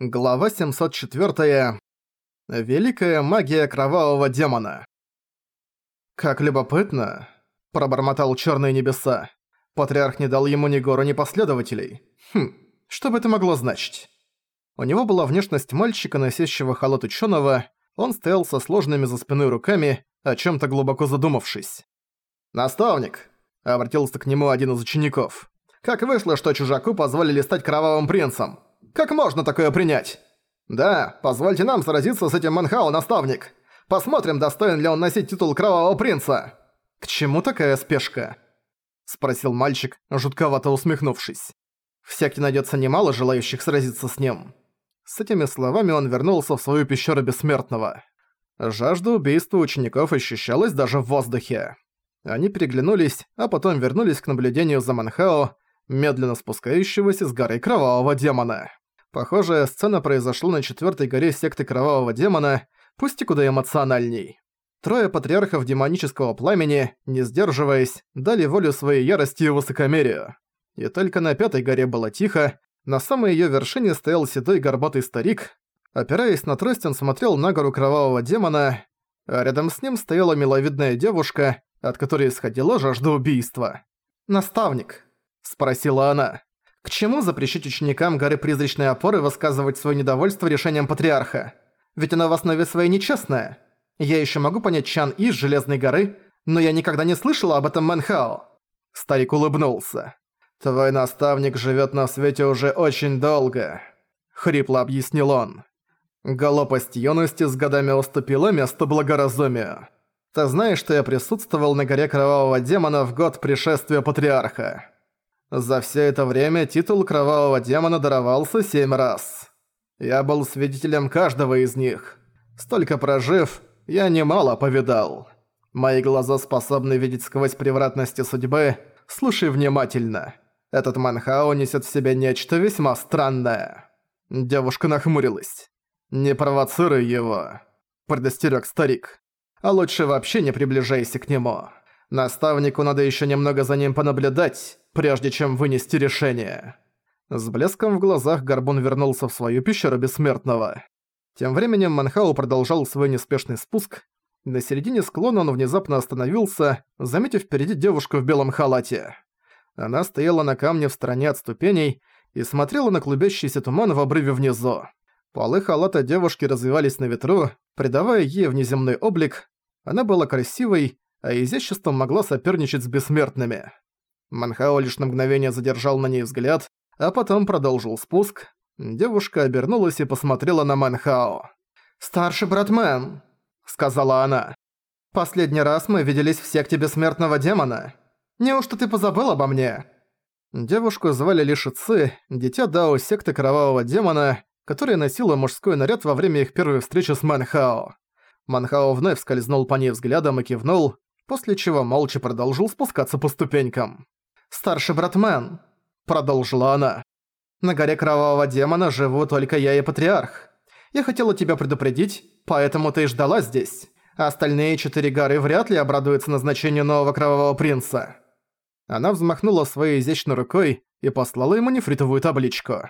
Глава 704. Великая магия кровавого демона. «Как любопытно», — пробормотал Черные Небеса. Патриарх не дал ему ни гору, ни последователей. Хм, что бы это могло значить? У него была внешность мальчика, носящего халат ученого. Он стоял со сложными за спиной руками, о чем то глубоко задумавшись. «Наставник», — обратился к нему один из учеников. «Как вышло, что чужаку позволили стать кровавым принцем?» Как можно такое принять? Да, позвольте нам сразиться с этим Манхао, наставник. Посмотрим, достоин ли он носить титул Кровавого Принца. К чему такая спешка? Спросил мальчик, жутковато усмехнувшись. В секте найдется немало желающих сразиться с ним. С этими словами он вернулся в свою пещеру Бессмертного. Жажда убийства учеников ощущалась даже в воздухе. Они переглянулись, а потом вернулись к наблюдению за Манхао, медленно спускающегося с горы Кровавого Демона. Похожая сцена произошла на четвертой горе секты Кровавого Демона, пусть и куда эмоциональней. Трое патриархов демонического пламени, не сдерживаясь, дали волю своей ярости и высокомерию. И только на пятой горе было тихо, на самой её вершине стоял седой горбатый старик. Опираясь на трость, он смотрел на гору Кровавого Демона, а рядом с ним стояла миловидная девушка, от которой исходила жажда убийства. «Наставник», — спросила она. К чему запрещать ученикам горы Призрачной Опоры высказывать свое недовольство решением Патриарха? Ведь она в основе своей нечестная. Я еще могу понять Чан из Железной горы, но я никогда не слышала об этом Мэнхао. Старик улыбнулся. «Твой наставник живет на свете уже очень долго», — хрипло объяснил он. «Голопость юности с годами уступила место благоразумию. Ты знаешь, что я присутствовал на горе Кровавого Демона в год пришествия Патриарха?» За все это время титул Кровавого Демона даровался семь раз. Я был свидетелем каждого из них. Столько прожив, я немало повидал. Мои глаза способны видеть сквозь превратности судьбы. Слушай внимательно. Этот Манхао несет в себе нечто весьма странное. Девушка нахмурилась. «Не провоцируй его», – предостерег старик. «А лучше вообще не приближайся к нему». Наставнику надо еще немного за ним понаблюдать, прежде чем вынести решение». С блеском в глазах Горбун вернулся в свою пещеру Бессмертного. Тем временем Манхау продолжал свой неспешный спуск. На середине склона он внезапно остановился, заметив впереди девушку в белом халате. Она стояла на камне в стороне от ступеней и смотрела на клубящийся туман в обрыве внизу. Полы халата девушки развивались на ветру, придавая ей внеземной облик. Она была красивой, а изяществом могла соперничать с бессмертными. Манхао лишь на мгновение задержал на ней взгляд, а потом продолжил спуск. Девушка обернулась и посмотрела на Манхао. «Старший брат Мэн», — сказала она. «Последний раз мы виделись в секте Бессмертного Демона. Неужто ты позабыл обо мне?» Девушку звали Лиши Ци, дитя Дао секты Кровавого Демона, которая носила мужской наряд во время их первой встречи с Манхао. Манхао вновь скользнул по ней взглядом и кивнул, после чего молча продолжил спускаться по ступенькам. «Старший брат Мэн», — продолжила она. «На горе Кровавого Демона живу только я и Патриарх. Я хотела тебя предупредить, поэтому ты и ждала здесь. Остальные четыре горы вряд ли обрадуются назначению нового Кровавого Принца». Она взмахнула своей изящной рукой и послала ему нефритовую табличку.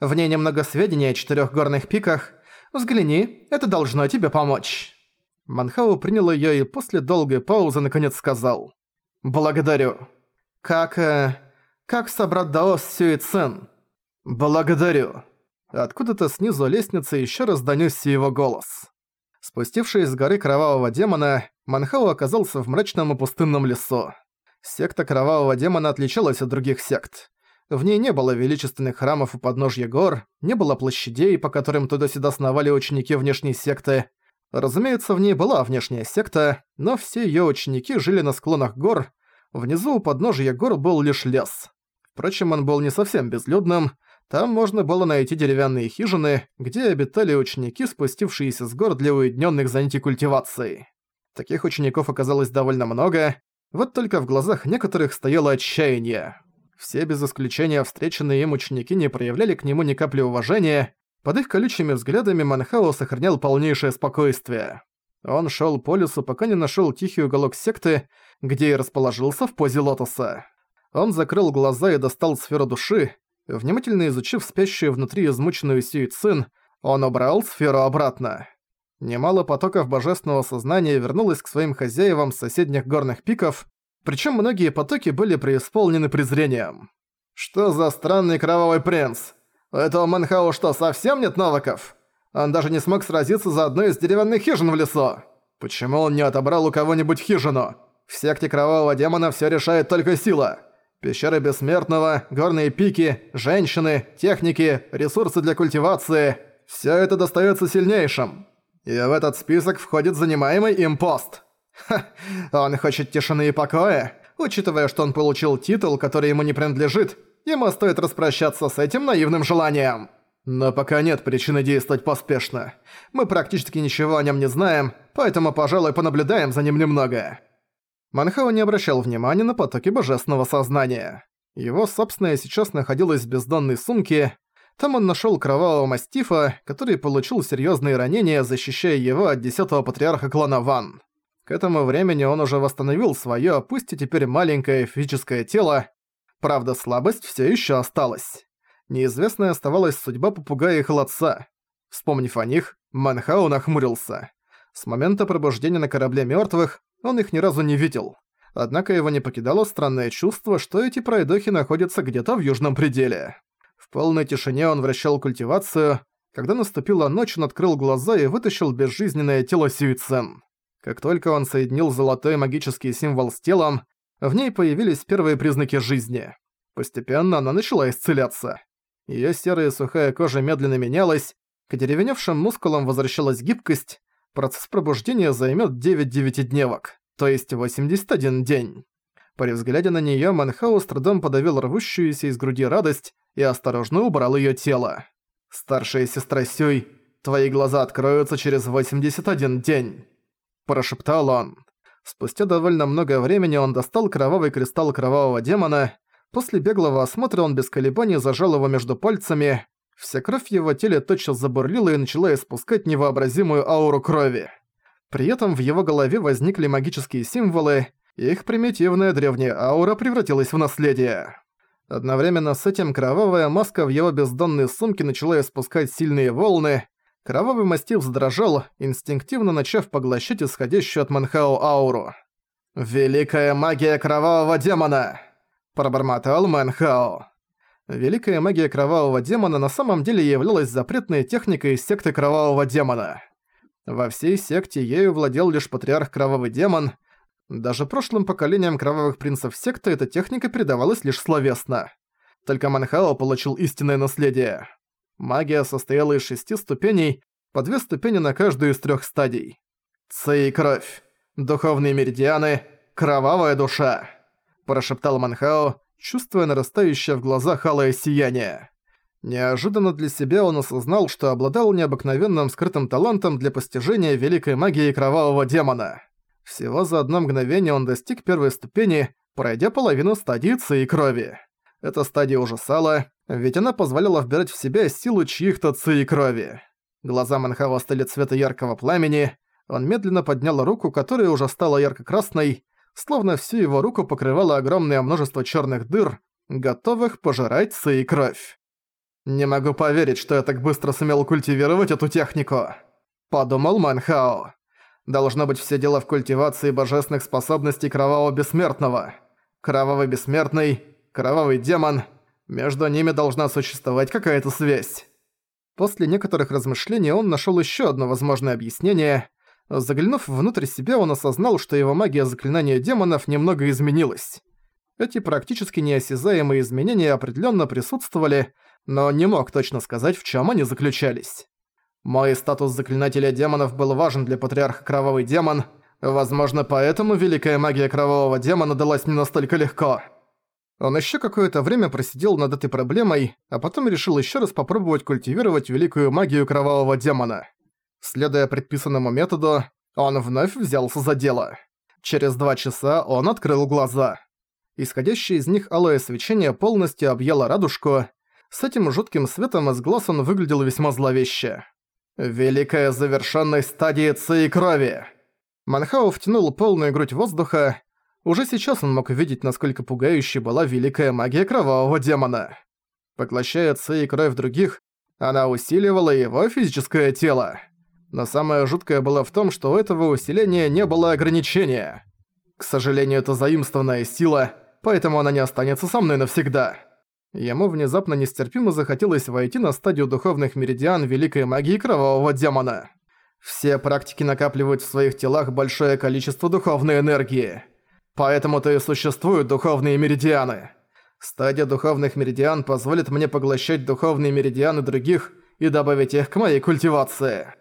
В ней немного сведений о четырех горных пиках. Взгляни, это должно тебе помочь. Манхау принял её и после долгой паузы наконец сказал. «Благодарю». «Как... Э, как собрат Даос Сюицен?» «Благодарю». Откуда-то снизу лестницы ещё раз донёсся его голос. Спустившись с горы Кровавого Демона, Манхау оказался в мрачном и пустынном лесу. Секта Кровавого Демона отличалась от других сект. В ней не было величественных храмов у подножья гор, не было площадей, по которым туда-сюда сновали ученики внешней секты, Разумеется, в ней была внешняя секта, но все её ученики жили на склонах гор, внизу у подножия гор был лишь лес. Впрочем, он был не совсем безлюдным, там можно было найти деревянные хижины, где обитали ученики, спустившиеся с гор для уединенных занятий культивацией. Таких учеников оказалось довольно много, вот только в глазах некоторых стояло отчаяние. Все без исключения встреченные им ученики не проявляли к нему ни капли уважения, под их колючими взглядами Манхао сохранял полнейшее спокойствие. Он шёл по лесу, пока не нашёл тихий уголок секты, где и расположился в позе лотоса. Он закрыл глаза и достал сферу души. Внимательно изучив спящую внутри измученную Сюй Цин, он убрал сферу обратно. Немало потоков божественного сознания вернулось к своим хозяевам с соседних горных пиков, причем многие потоки были преисполнены презрением. «Что за странный кровавый принц? У этого Манхау что, совсем нет навыков? Он даже не смог сразиться за одну из деревянных хижин в лесу. Почему он не отобрал у кого-нибудь хижину? В секте кровавого демона все решает только сила. Пещеры Бессмертного, горные пики, женщины, техники, ресурсы для культивации – все это достается сильнейшим. И в этот список входит занимаемый им пост. Ха, он хочет тишины и покоя. Учитывая, что он получил титул, который ему не принадлежит, ему стоит распрощаться с этим наивным желанием. Но пока нет причины действовать поспешно. Мы практически ничего о нем не знаем, поэтому, пожалуй, понаблюдаем за ним немного. Манхао не обращал внимания на потоки божественного сознания. Его собственное сейчас находилось в бездонной сумке. Там он нашёл кровавого мастифа, который получил серьёзные ранения, защищая его от десятого патриарха клана Ван. К этому времени он уже восстановил своё, пусть и теперь маленькое физическое тело. Правда, слабость всё ещё осталась. Неизвестной оставалась судьба попугая и холодца. Вспомнив о них, Манхау нахмурился. С момента пробуждения на корабле мёртвых он их ни разу не видел. Однако его не покидало странное чувство, что эти пройдохи находятся где-то в южном пределе. В полной тишине он вращал культивацию. Когда наступила ночь, он открыл глаза и вытащил безжизненное тело Сюицен. Как только он соединил золотой магический символ с телом, в ней появились первые признаки жизни. Постепенно она начала исцеляться. Её серая сухая кожа медленно менялась, к деревеневшим мускулам возвращалась гибкость, Процесс пробуждения займет 9 девятидневок, то есть 81 день. При взгляде на неё Манхау с трудом подавил рвущуюся из груди радость и осторожно убрал её тело. «Старшая сестра Сюй, твои глаза откроются через 81 день», – прошептал он. Спустя довольно много времени он достал кровавый кристалл кровавого демона. После беглого осмотра он без колебаний зажал его между пальцами, Вся кровь в его теле тотчас забурлила и начала испускать невообразимую ауру крови. При этом в его голове возникли магические символы, и их примитивная древняя аура превратилась в наследие. Одновременно с этим кровавая маска в его бездонной сумке начала испускать сильные волны, кровавый мастив задрожал, инстинктивно начав поглощать исходящую от Манхао ауру. «Великая магия кровавого демона!» – пробормотал Манхао. Великая магия Кровавого Демона на самом деле являлась запретной техникой секты Кровавого Демона. Во всей секте ею владел лишь Патриарх Кровавый Демон. Даже прошлым поколениям Кровавых Принцев секты эта техника передавалась лишь словесно. Только Манхао получил истинное наследие. Магия состояла из шести ступеней, по две ступени на каждую из трех стадий. Ци и кровь. Духовные меридианы. Кровавая душа. Прошептал Манхао, чувствуя нарастающее в глазах алое сияние. Неожиданно для себя он осознал, что обладал необыкновенным скрытым талантом для постижения великой магии кровавого демона. Всего за одно мгновение он достиг первой ступени, пройдя половину стадии ци и крови. Эта стадия ужасала, ведь она позволяла вбирать в себя силу чьих-то ци и крови. Глаза Манхава стали цвета яркого пламени, он медленно поднял руку, которая уже стала ярко-красной, словно всю его руку покрывало огромное множество черных дыр, готовых пожирать Ци и кровь. «Не могу поверить, что я так быстро сумел культивировать эту технику», — подумал Манхао. «Должно быть все дело в культивации божественных способностей Кровавого Бессмертного. Кровавый Бессмертный, Кровавый Демон, между ними должна существовать какая-то связь». После некоторых размышлений он нашел еще одно возможное объяснение. Заглянув внутрь себя, он осознал, что его магия заклинания демонов немного изменилась. Эти практически неосязаемые изменения определенно присутствовали, но не мог точно сказать, в чем они заключались. Мой статус заклинателя демонов был важен для патриарха Кровавый Демон, возможно, поэтому великая магия Кровавого Демона далась мне настолько легко. Он еще какое-то время просидел над этой проблемой, а потом решил еще раз попробовать культивировать великую магию Кровавого Демона. Следуя предписанному методу, он вновь взялся за дело. Через два часа он открыл глаза. Исходящее из них алое свечение полностью объяло радужку. С этим жутким светом из глаз он выглядел весьма зловеще. «Великая завершенность стадии ци и крови!» Манхао втянул полную грудь воздуха. Уже сейчас он мог видеть, насколько пугающей была великая магия кровавого демона. Поглощая ци и кровь других, она усиливала его физическое тело. Но самое жуткое было в том, что у этого усиления не было ограничения. К сожалению, это заимствованная сила, поэтому она не останется со мной навсегда. Ему внезапно нестерпимо захотелось войти на стадию духовных меридиан великой магии кровавого демона. Все практики накапливают в своих телах большое количество духовной энергии. Поэтому-то и существуют духовные меридианы. Стадия духовных меридиан позволит мне поглощать духовные меридианы других и добавить их к моей культивации.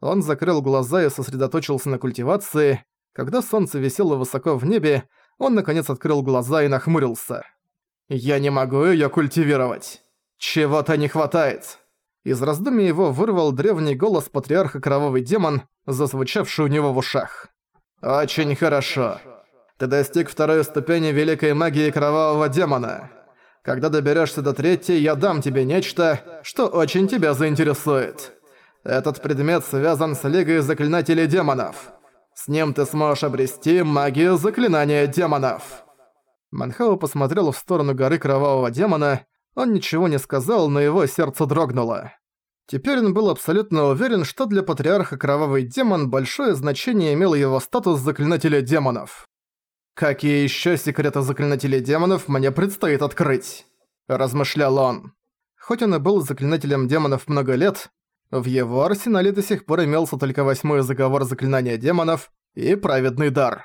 Он закрыл глаза и сосредоточился на культивации. Когда солнце висело высоко в небе, он наконец открыл глаза и нахмурился. «Я не могу её культивировать. Чего-то не хватает». Из раздумий его вырвал древний голос патриарха Кровавый Демон, зазвучавший у него в ушах. «Очень хорошо. Ты достиг второй ступени Великой Магии Кровавого Демона. Когда доберёшься до третьей, я дам тебе нечто, что очень тебя заинтересует». Этот предмет связан с Лигой Заклинателей Демонов. С ним ты сможешь обрести магию заклинания демонов». Манхау посмотрел в сторону горы Кровавого Демона. Он ничего не сказал, но его сердце дрогнуло. Теперь он был абсолютно уверен, что для Патриарха Кровавый Демон большое значение имел его статус Заклинателя Демонов. «Какие еще секреты Заклинателей Демонов мне предстоит открыть?» – размышлял он. Хоть он и был Заклинателем Демонов много лет, в его арсенале до сих пор имелся только восьмой заговор заклинания демонов и праведный дар.